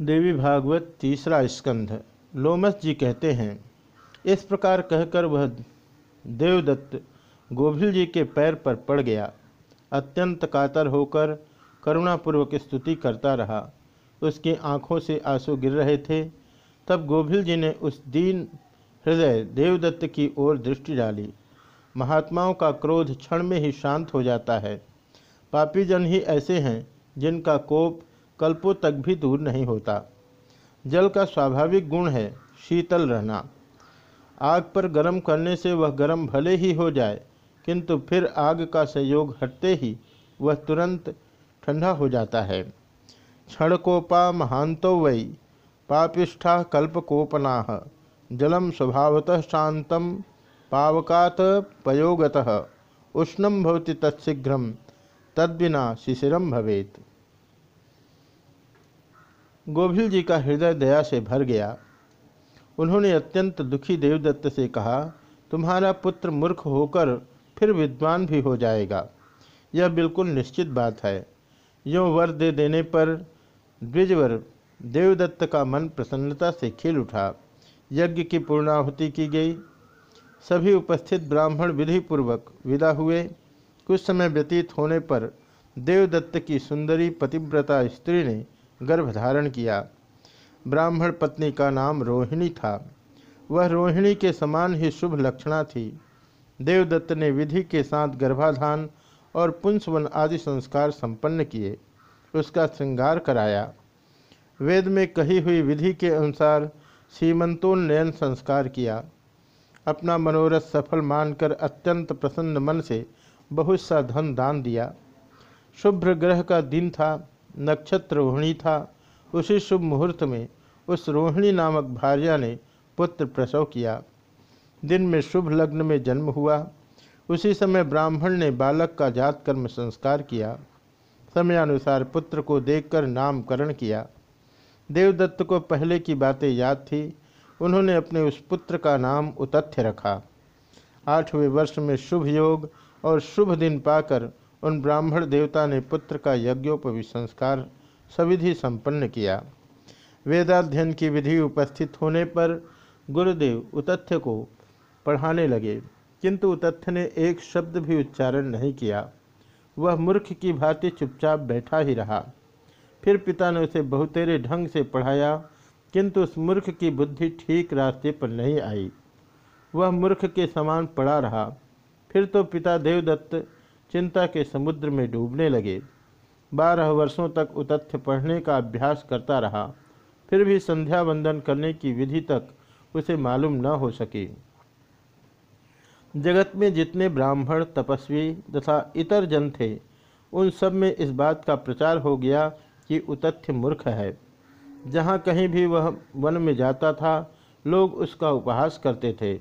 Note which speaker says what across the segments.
Speaker 1: देवी भागवत तीसरा स्कंध। लोमस जी कहते हैं, इस प्रकार कहकर वह देवदत्त गोभिल जी के पैर पर पड़ गया। अत्यंत कातर होकर करुणापूर्वक स्तुति करता रहा। उसकी आँखों से आँसू गिर रहे थे। तब गोभिल जी ने उस दीन हृदय देवदत्त की ओर दृष्टि डाली। महात्माओं का क्रोध क्षण में ही शांत हो जाता है। पापीजन ही ऐसे हैं जिनका कोप कल्पों तक भी दूर नहीं होता। जल का स्वाभाविक गुण है, शीतल रहना। आग पर गर्म करने से वह गर्म भले ही हो जाए, किंतु फिर आग का संयोग हटते ही वह तुरंत ठंडा हो जाता है। क्षणकोपा महांतो वै, पापिष्ठा कल्पकोपना, जलम स्वभावतः शांतम, पावकात पयोगतः उष्णम भवति तत्शीघ्र तद्बिना शिशिरम भवेत। गोभिल जी का हृदय दया से भर गया। उन्होंने अत्यंत दुखी देवदत्त से कहा, तुम्हारा पुत्र मूर्ख होकर फिर विद्वान भी हो जाएगा। यह बिल्कुल निश्चित बात है। यो वर दे देने पर द्विजवर देवदत्त का मन प्रसन्नता से खिल उठा। यज्ञ की पूर्णाहुति की गई। सभी उपस्थित ब्राह्मण विधि पूर्वक विदा हुए। कुछ समय व्यतीत होने पर देवदत्त की सुंदरी पतिव्रता स्त्री ने गर्भ धारण किया। ब्राह्मण पत्नी का नाम रोहिणी था। वह रोहिणी के समान ही शुभ लक्षणा थी। देवदत्त ने विधि के साथ गर्भाधान और पुंसवन आदि संस्कार संपन्न किए। उसका श्रृंगार कराया। वेद में कही हुई विधि के अनुसार सीमंतोन्नयन संस्कार किया। अपना मनोरथ सफल मानकर अत्यंत प्रसन्न मन से बहुत सा धन दान दिया। शुभ्र ग्रह का दिन था। नक्षत्र रोहिणी था। उसी शुभ मुहूर्त में उस रोहिणी नामक भार्या ने पुत्र प्रसव किया। दिन में शुभ लग्न में जन्म हुआ। उसी समय ब्राह्मण ने बालक का जात कर्म संस्कार किया। समयानुसार पुत्र को देखकर नामकरण किया। देवदत्त को पहले की बातें याद थी। उन्होंने अपने उस पुत्र का नाम उतथ्य रखा। आठवें वर्ष में शुभ योग और शुभ दिन पाकर उन ब्राह्मण देवता ने पुत्र का यज्ञोपवि संस्कार सविधि संपन्न किया। वेदाध्ययन की विधि उपस्थित होने पर गुरुदेव उतथ्य को पढ़ाने लगे, किंतु उतथ्य ने एक शब्द भी उच्चारण नहीं किया। वह मूर्ख की भांति चुपचाप बैठा ही रहा। फिर पिता ने उसे बहुतेरे ढंग से पढ़ाया, किंतु उस मूर्ख की बुद्धि ठीक रास्ते पर नहीं आई। वह मूर्ख के समान पड़ा रहा। फिर तो पिता देवदत्त चिंता के समुद्र में डूबने लगे। बारह वर्षों तक उतथ्य पढ़ने का अभ्यास करता रहा। फिर भी संध्या वंदन करने की विधि तक उसे मालूम न हो सकी। जगत में जितने ब्राह्मण, तपस्वी तथा इतर जन थे, उन सब में इस बात का प्रचार हो गया कि उतथ्य मूर्ख है। जहाँ कहीं भी वह वन में जाता था, लोग उसका उपहास करते थे।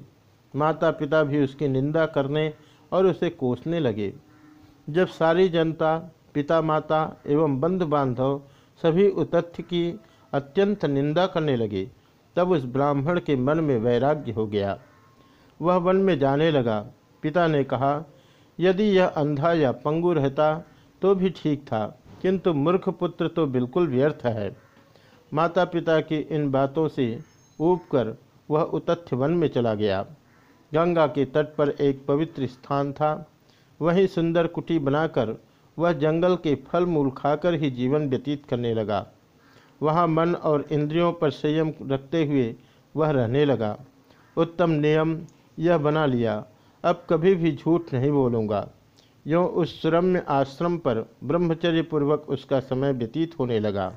Speaker 1: माता पिता भी उसकी निंदा करने और उसे कोसने लगे। जब सारी जनता पिता माता एवं बंधु बांधव सभी उतथ्य की अत्यंत निंदा करने लगे, तब उस ब्राह्मण के मन में वैराग्य हो गया। वह वन में जाने लगा। पिता ने कहा, यदि यह अंधा या पंगु रहता तो भी ठीक था, किंतु मूर्ख पुत्र तो बिल्कुल व्यर्थ है। माता पिता की इन बातों से ऊब कर वह उतथ्य वन में चला गया। गंगा के तट पर एक पवित्र स्थान था। वहीं सुंदर कुटी बनाकर वह जंगल के फल मूल खाकर ही जीवन व्यतीत करने लगा। वहाँ मन और इंद्रियों पर संयम रखते हुए वह रहने लगा। उत्तम नियम यह बना लिया। अब कभी भी झूठ नहीं बोलूँगा। यों उस सुरम्य आश्रम पर ब्रह्मचर्य पूर्वक उसका समय व्यतीत होने लगा।